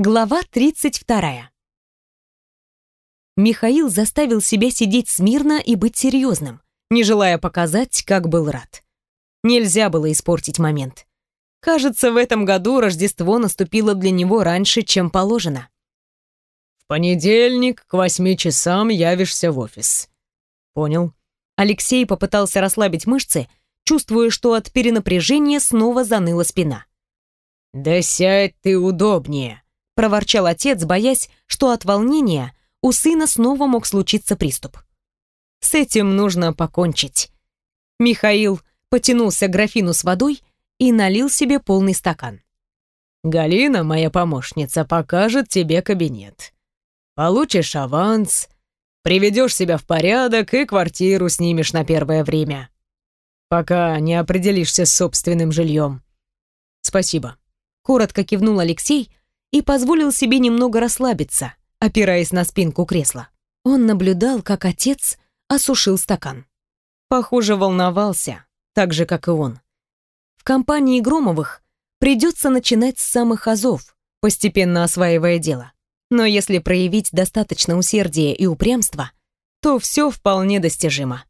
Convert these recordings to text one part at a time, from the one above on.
Глава 32. Михаил заставил себя сидеть смирно и быть серьезным, не желая показать, как был рад. Нельзя было испортить момент. Кажется, в этом году Рождество наступило для него раньше, чем положено. «В понедельник к восьми часам явишься в офис». «Понял». Алексей попытался расслабить мышцы, чувствуя, что от перенапряжения снова заныла спина. «Да сядь ты удобнее», проворчал отец, боясь, что от волнения у сына снова мог случиться приступ. С этим нужно покончить. Михаил потянулся к графину с водой и налил себе полный стакан. «Галина, моя помощница, покажет тебе кабинет. Получишь аванс, приведешь себя в порядок и квартиру снимешь на первое время, пока не определишься с собственным жильем. Спасибо». Коротко кивнул Алексей, и позволил себе немного расслабиться, опираясь на спинку кресла. Он наблюдал, как отец осушил стакан. Похоже, волновался, так же, как и он. В компании Громовых придется начинать с самых азов, постепенно осваивая дело. Но если проявить достаточно усердия и упрямства, то все вполне достижимо.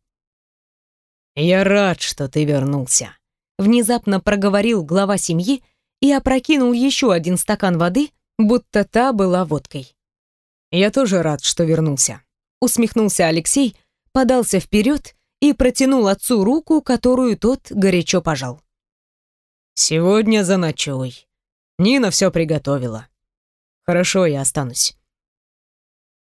«Я рад, что ты вернулся», — внезапно проговорил глава семьи, и опрокинул еще один стакан воды, будто та была водкой. «Я тоже рад, что вернулся», — усмехнулся Алексей, подался вперед и протянул отцу руку, которую тот горячо пожал. «Сегодня за ночой. Нина все приготовила. Хорошо, я останусь».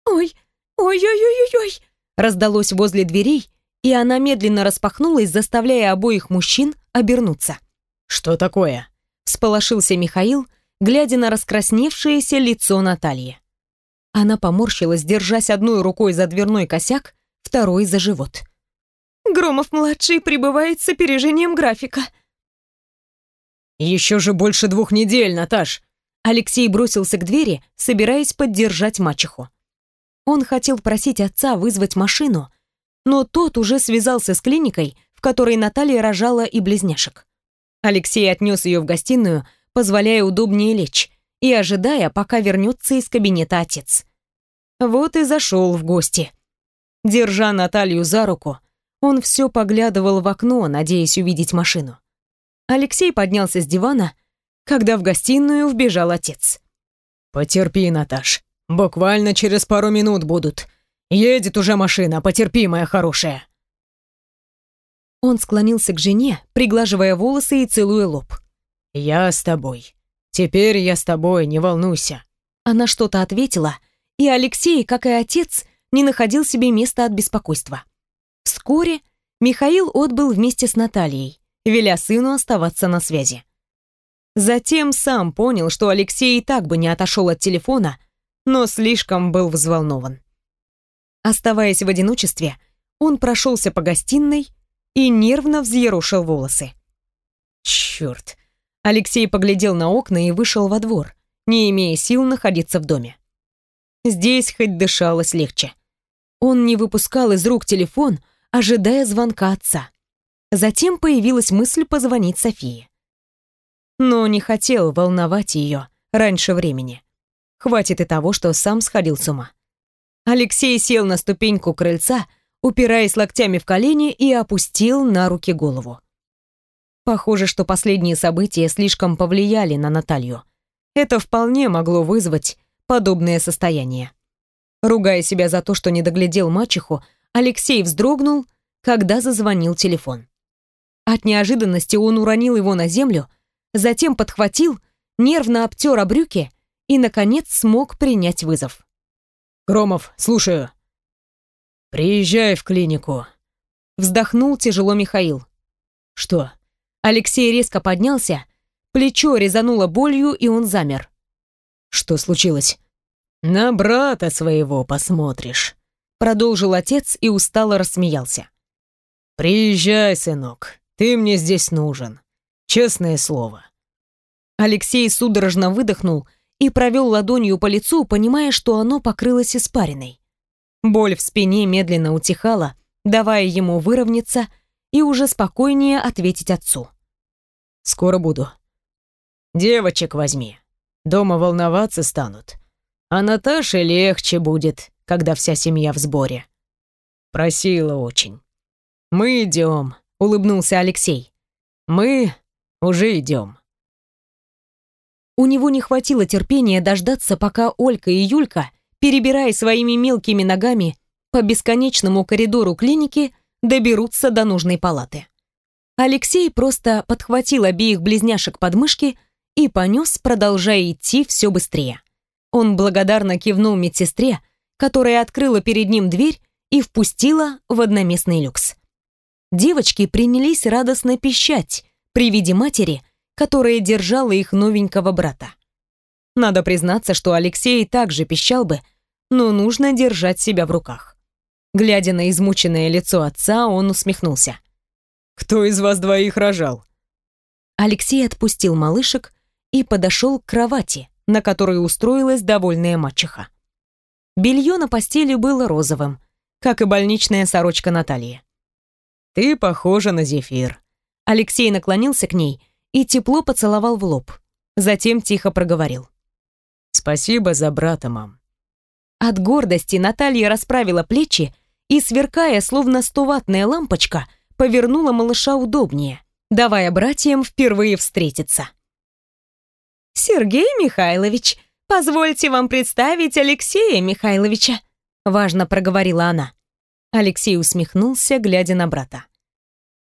«Ой, ой-ой-ой-ой!» раздалось возле дверей, и она медленно распахнулась, заставляя обоих мужчин обернуться. «Что такое?» всполошился Михаил, глядя на раскрасневшееся лицо Натальи. Она поморщилась, держась одной рукой за дверной косяк, второй за живот. «Громов-младший пребывает с опережением графика». «Еще же больше двух недель, Наташ!» Алексей бросился к двери, собираясь поддержать мачеху. Он хотел просить отца вызвать машину, но тот уже связался с клиникой, в которой Наталья рожала и близняшек. Алексей отнес ее в гостиную, позволяя удобнее лечь, и ожидая, пока вернется из кабинета отец. Вот и зашел в гости. Держа Наталью за руку, он все поглядывал в окно, надеясь увидеть машину. Алексей поднялся с дивана, когда в гостиную вбежал отец. «Потерпи, Наташ. Буквально через пару минут будут. Едет уже машина, потерпи, моя хорошая». Он склонился к жене, приглаживая волосы и целуя лоб. «Я с тобой. Теперь я с тобой, не волнуйся». Она что-то ответила, и Алексей, как и отец, не находил себе места от беспокойства. Вскоре Михаил отбыл вместе с Натальей, веля сыну оставаться на связи. Затем сам понял, что Алексей и так бы не отошел от телефона, но слишком был взволнован. Оставаясь в одиночестве, он прошелся по гостиной и нервно взъерошил волосы. Черт! Алексей поглядел на окна и вышел во двор, не имея сил находиться в доме. Здесь хоть дышалось легче. Он не выпускал из рук телефон, ожидая звонка отца. Затем появилась мысль позвонить Софии. Но не хотел волновать ее раньше времени. Хватит и того, что сам сходил с ума. Алексей сел на ступеньку крыльца упираясь локтями в колени и опустил на руки голову. Похоже, что последние события слишком повлияли на Наталью. Это вполне могло вызвать подобное состояние. Ругая себя за то, что не доглядел мачеху, Алексей вздрогнул, когда зазвонил телефон. От неожиданности он уронил его на землю, затем подхватил, нервно обтер о брюки и, наконец, смог принять вызов. «Громов, слушаю», «Приезжай в клинику», — вздохнул тяжело Михаил. «Что?» Алексей резко поднялся, плечо резануло болью, и он замер. «Что случилось?» «На брата своего посмотришь», — продолжил отец и устало рассмеялся. «Приезжай, сынок, ты мне здесь нужен. Честное слово». Алексей судорожно выдохнул и провел ладонью по лицу, понимая, что оно покрылось испариной. Боль в спине медленно утихала, давая ему выровняться и уже спокойнее ответить отцу. «Скоро буду. Девочек возьми. Дома волноваться станут. А Наташе легче будет, когда вся семья в сборе. Просила очень. Мы идем, улыбнулся Алексей. Мы уже идем. У него не хватило терпения дождаться, пока Олька и Юлька, перебирая своими мелкими ногами по бесконечному коридору клиники, доберутся до нужной палаты. Алексей просто подхватил обеих близняшек под мышки и понес, продолжая идти все быстрее. Он благодарно кивнул медсестре, которая открыла перед ним дверь и впустила в одноместный люкс. Девочки принялись радостно пищать при виде матери, которая держала их новенького брата. Надо признаться, что Алексей также пищал бы, но нужно держать себя в руках. Глядя на измученное лицо отца, он усмехнулся. «Кто из вас двоих рожал?» Алексей отпустил малышек и подошел к кровати, на которой устроилась довольная мачеха. Белье на постели было розовым, как и больничная сорочка Натальи. «Ты похожа на зефир». Алексей наклонился к ней и тепло поцеловал в лоб. Затем тихо проговорил. «Спасибо за брата, мам». От гордости Наталья расправила плечи и, сверкая, словно стоватная лампочка, повернула малыша удобнее, давая братьям впервые встретиться. «Сергей Михайлович, позвольте вам представить Алексея Михайловича», важно проговорила она. Алексей усмехнулся, глядя на брата.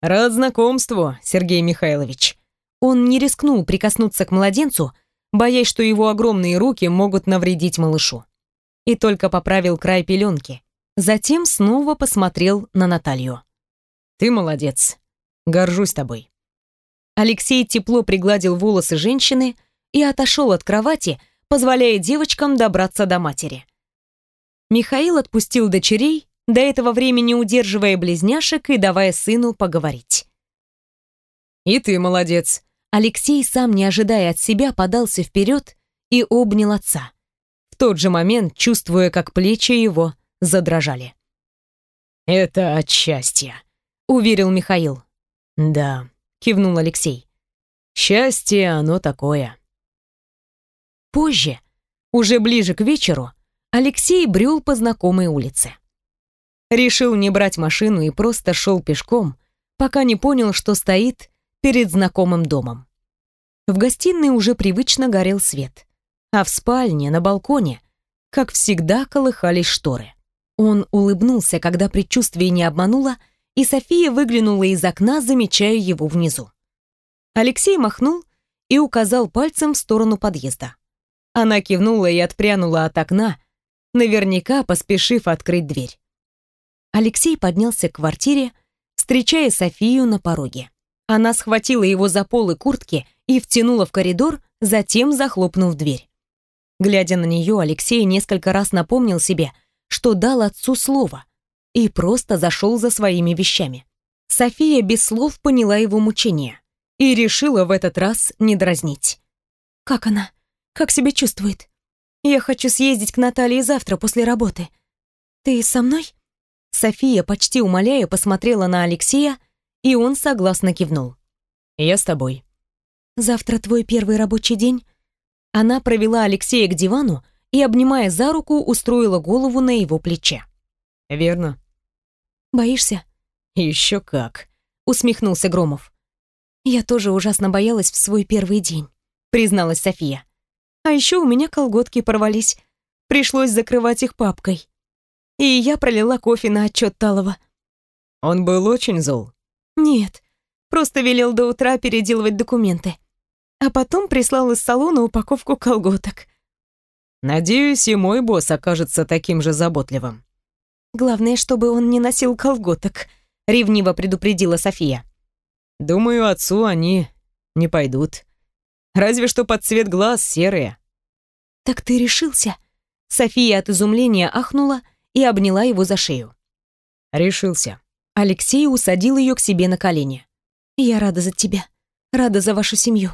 «Рад знакомству, Сергей Михайлович». Он не рискнул прикоснуться к младенцу, боясь, что его огромные руки могут навредить малышу. И только поправил край пеленки, Затем снова посмотрел на Наталью. «Ты молодец. Горжусь тобой». Алексей тепло пригладил волосы женщины и отошел от кровати, позволяя девочкам добраться до матери. Михаил отпустил дочерей, до этого времени удерживая близняшек и давая сыну поговорить. «И ты молодец». Алексей, сам не ожидая от себя, подался вперед и обнял отца. В тот же момент, чувствуя, как плечи его задрожали. «Это от счастья», — уверил Михаил. «Да», — кивнул Алексей. «Счастье оно такое». Позже, уже ближе к вечеру, Алексей брел по знакомой улице. Решил не брать машину и просто шел пешком, пока не понял, что стоит перед знакомым домом. В гостиной уже привычно горел свет, а в спальне, на балконе, как всегда, колыхались шторы. Он улыбнулся, когда предчувствие не обмануло, и София выглянула из окна, замечая его внизу. Алексей махнул и указал пальцем в сторону подъезда. Она кивнула и отпрянула от окна, наверняка поспешив открыть дверь. Алексей поднялся к квартире, встречая Софию на пороге. Она схватила его за полы куртки и втянула в коридор, затем захлопнув дверь. Глядя на нее, Алексей несколько раз напомнил себе — что дал отцу слово и просто зашел за своими вещами. София без слов поняла его мучение и решила в этот раз не дразнить. «Как она? Как себя чувствует? Я хочу съездить к Наталье завтра после работы. Ты со мной?» София, почти умоляя, посмотрела на Алексея, и он согласно кивнул. «Я с тобой». «Завтра твой первый рабочий день?» Она провела Алексея к дивану и, обнимая за руку, устроила голову на его плече. «Верно». «Боишься?» «Еще как», — усмехнулся Громов. «Я тоже ужасно боялась в свой первый день», — призналась София. «А еще у меня колготки порвались. Пришлось закрывать их папкой. И я пролила кофе на отчет Талова». «Он был очень зол?» «Нет, просто велел до утра переделывать документы. А потом прислал из салона упаковку колготок. Надеюсь, и мой босс окажется таким же заботливым. Главное, чтобы он не носил колготок, ревниво предупредила София. Думаю, отцу они не пойдут. Разве что под цвет глаз серые. Так ты решился? София от изумления ахнула и обняла его за шею. Решился. Алексей усадил ее к себе на колени. Я рада за тебя. Рада за вашу семью.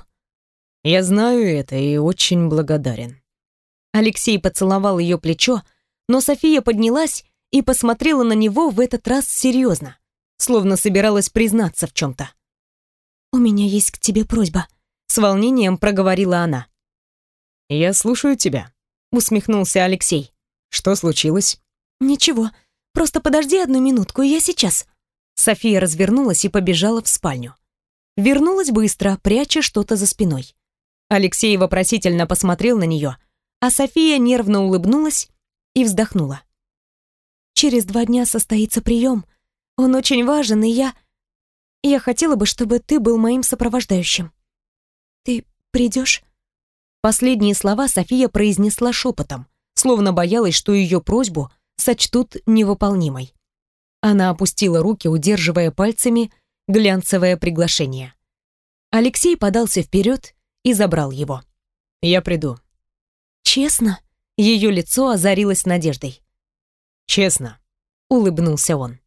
Я знаю это и очень благодарен. Алексей поцеловал ее плечо, но София поднялась и посмотрела на него в этот раз серьезно, словно собиралась признаться в чем-то. «У меня есть к тебе просьба», — с волнением проговорила она. «Я слушаю тебя», — усмехнулся Алексей. «Что случилось?» «Ничего. Просто подожди одну минутку, я сейчас». София развернулась и побежала в спальню. Вернулась быстро, пряча что-то за спиной. Алексей вопросительно посмотрел на нее, а София нервно улыбнулась и вздохнула. «Через два дня состоится прием. Он очень важен, и я... Я хотела бы, чтобы ты был моим сопровождающим. Ты придешь?» Последние слова София произнесла шепотом, словно боялась, что ее просьбу сочтут невыполнимой. Она опустила руки, удерживая пальцами глянцевое приглашение. Алексей подался вперед и забрал его. «Я приду». «Честно?» Ее лицо озарилось надеждой. «Честно», — улыбнулся он.